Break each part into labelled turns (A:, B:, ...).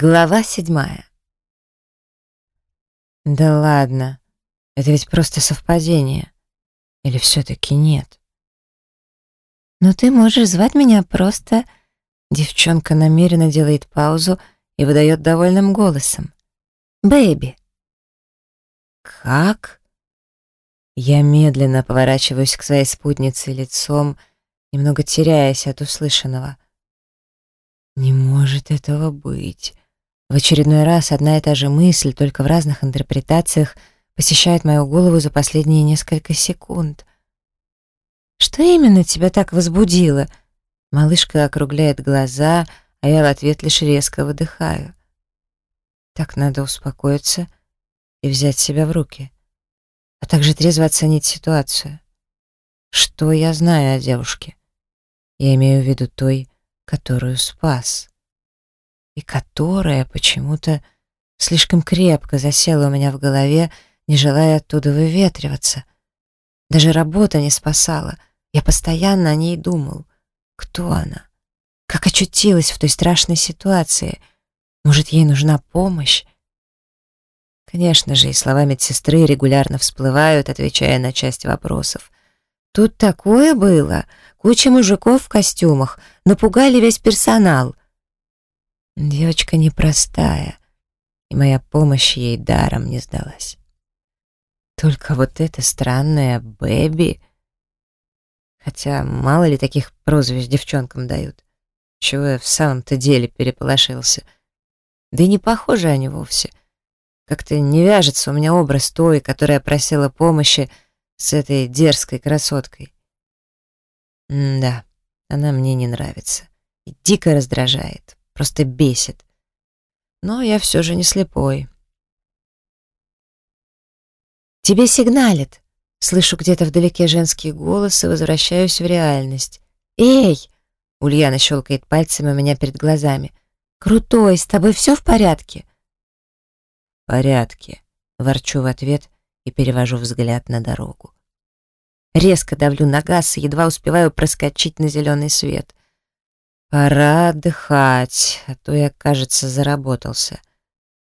A: Глава седьмая. Да ладно, это ведь просто совпадение. Или все-таки нет? Но ты можешь звать меня просто... Девчонка намеренно делает паузу и выдает довольным голосом. «Бэйби». «Как?» Я медленно поворачиваюсь к своей спутнице лицом, немного теряясь от услышанного. Не может этого быть. В очередной раз одна и та же мысль, только в разных интерпретациях, посещает мою голову за последние несколько секунд. «Что именно тебя так возбудило?» Малышка округляет глаза, а я в ответ лишь резко выдыхаю. Так надо успокоиться и взять себя в руки, а также трезво оценить ситуацию. Что я знаю о девушке? Я имею в виду той, которую спас. И которая почему-то слишком крепко засела у меня в голове, не желая оттуда выветриваться. Даже работа не спасала. Я постоянно о ней думал. Кто она? Как очутилась в той страшной ситуации? Может, ей нужна помощь? Конечно же, и слова медсестры регулярно всплывают, отвечая на часть вопросов. Тут такое было. Куча мужиков в костюмах. Напугали весь персонал. Девочка непростая, и моя помощь ей даром не сдалась. Только вот это странное Бэби... Хотя мало ли таких прозвищ девчонкам дают. Чего я в самом-то деле переполошился. Да и не похожи они вовсе. Как-то не вяжется у меня образ той, которая просила помощи, с этой дерзкой красоткой. М да, она мне не нравится. И дико раздражает, просто бесит. Но я все же не слепой. «Тебе сигналит!» Слышу где-то вдалеке женский голос и возвращаюсь в реальность. «Эй!» Ульяна щелкает пальцами у меня перед глазами. «Крутой, с тобой все в порядке?» «В порядке», — ворчу в ответ и перевожу взгляд на дорогу. Резко давлю на газ и едва успеваю проскочить на зеленый свет. Пора отдыхать, а то я, кажется, заработался.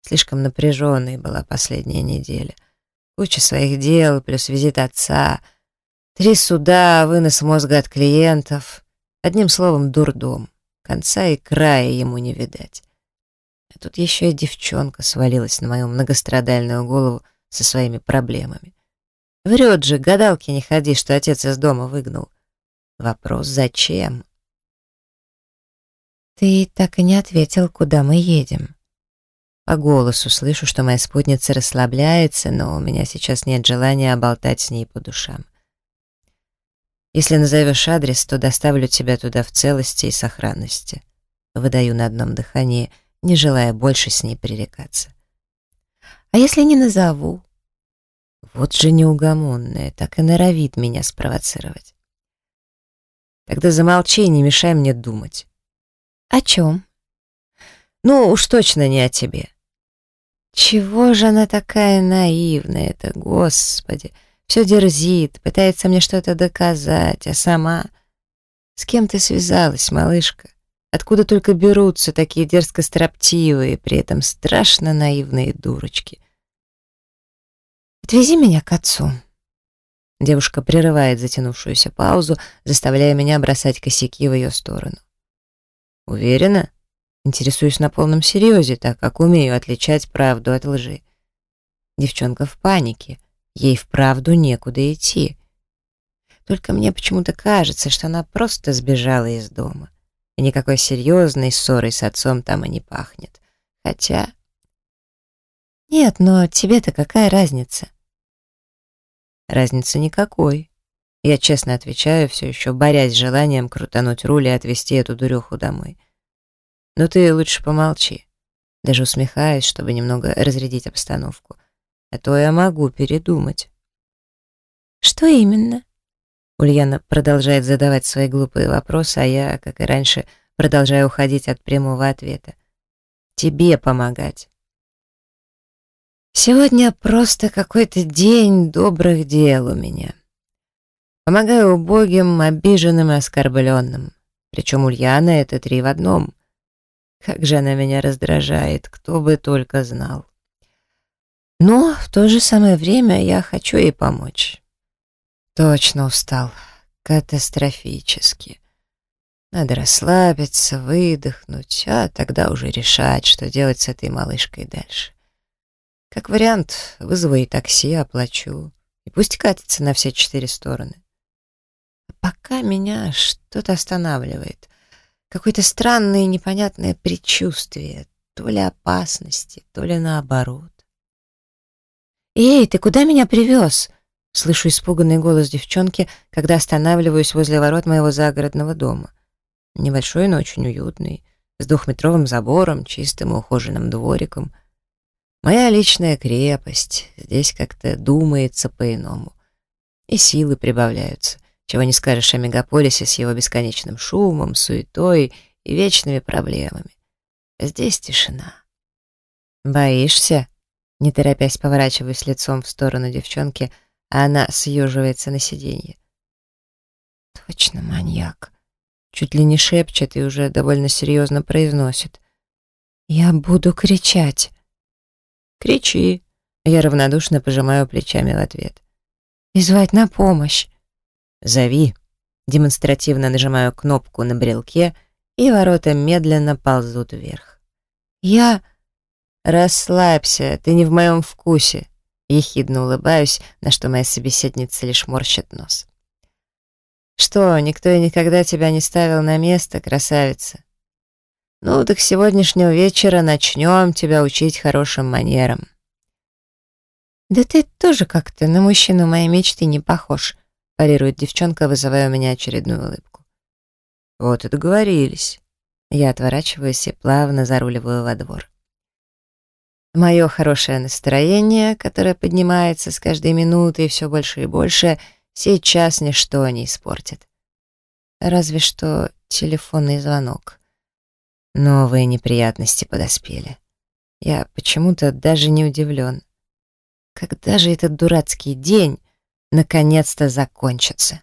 A: Слишком напряженной была последняя неделя. Куча своих дел, плюс визит отца. Три суда, вынос мозга от клиентов. Одним словом, дурдом. Конца и края ему не видать. А тут еще и девчонка свалилась на мою многострадальную голову со своими проблемами. Врет же, гадалки не ходи, что отец из дома выгнал. Вопрос зачем? Ты так и не ответил, куда мы едем. По голосу слышу, что моя спутница расслабляется, но у меня сейчас нет желания болтать с ней по душам. Если назовешь адрес, то доставлю тебя туда в целости и сохранности. Выдаю на одном дыхании, не желая больше с ней пререкаться. А если не назову? Вот же неугомонная, так и норовит меня спровоцировать. Тогда замолчи и не мешай мне думать. О чем? Ну, уж точно не о тебе. Чего же она такая наивная-то, господи? Все дерзит, пытается мне что-то доказать, а сама... С кем ты связалась, малышка? Откуда только берутся такие дерзко строптивые, при этом страшно наивные дурочки? «Отвези меня к отцу». Девушка прерывает затянувшуюся паузу, заставляя меня бросать косяки в ее сторону. «Уверена?» Интересуюсь на полном серьезе, так как умею отличать правду от лжи. Девчонка в панике, ей вправду некуда идти. Только мне почему-то кажется, что она просто сбежала из дома. И никакой серьезной ссорой с отцом там и не пахнет. Хотя... Нет, но тебе-то какая разница? Разницы никакой. Я честно отвечаю, все еще борясь с желанием крутануть руль и отвезти эту дуреху домой. Но ты лучше помолчи. Даже усмехаюсь, чтобы немного разрядить обстановку. А то я могу передумать. Что именно? Ульяна продолжает задавать свои глупые вопросы, а я, как и раньше, продолжаю уходить от прямого ответа. Тебе помогать. Сегодня просто какой-то день добрых дел у меня. Помогаю убогим, обиженным и оскорбленным. Причем Ульяна — это три в одном. Как же она меня раздражает, кто бы только знал. Но в то же самое время я хочу ей помочь. Точно устал. Катастрофически. Надо расслабиться, выдохнуть, а тогда уже решать, что делать с этой малышкой дальше. Как вариант, вызову ей такси, оплачу. И пусть катится на все четыре стороны. Пока меня что-то останавливает. Какое-то странное непонятное предчувствие, то ли опасности, то ли наоборот. «Эй, ты куда меня привез?» Слышу испуганный голос девчонки, когда останавливаюсь возле ворот моего загородного дома. Небольшой, но очень уютный, с двухметровым забором, чистым и ухоженным двориком. Моя личная крепость, здесь как-то думается по-иному. И силы прибавляются, чего не скажешь о мегаполисе с его бесконечным шумом, суетой и вечными проблемами. Здесь тишина. «Боишься?» Не торопясь поворачиваюсь лицом в сторону девчонки, а она съеживается на сиденье. «Точно маньяк!» Чуть ли не шепчет и уже довольно серьезно произносит. «Я буду кричать!» «Кричи!» Я равнодушно пожимаю плечами в ответ. «И звать на помощь!» «Зови!» Демонстративно нажимаю кнопку на брелке, и ворота медленно ползут вверх. «Я...» «Расслабься, ты не в моем вкусе», — ехидно улыбаюсь, на что моя собеседница лишь морщит нос. «Что, никто и никогда тебя не ставил на место, красавица? Ну, так сегодняшнего вечера начнем тебя учить хорошим манерам». «Да ты тоже как-то на мужчину моей мечты не похож», — парирует девчонка, вызывая у меня очередную улыбку. «Вот и договорились». Я отворачиваюсь и плавно заруливаю во двор. Мое хорошее настроение, которое поднимается с каждой минутой все больше и больше, сейчас ничто не испортит. Разве что телефонный звонок. Новые неприятности подоспели. Я почему-то даже не удивлен. Когда же этот дурацкий день наконец-то закончится?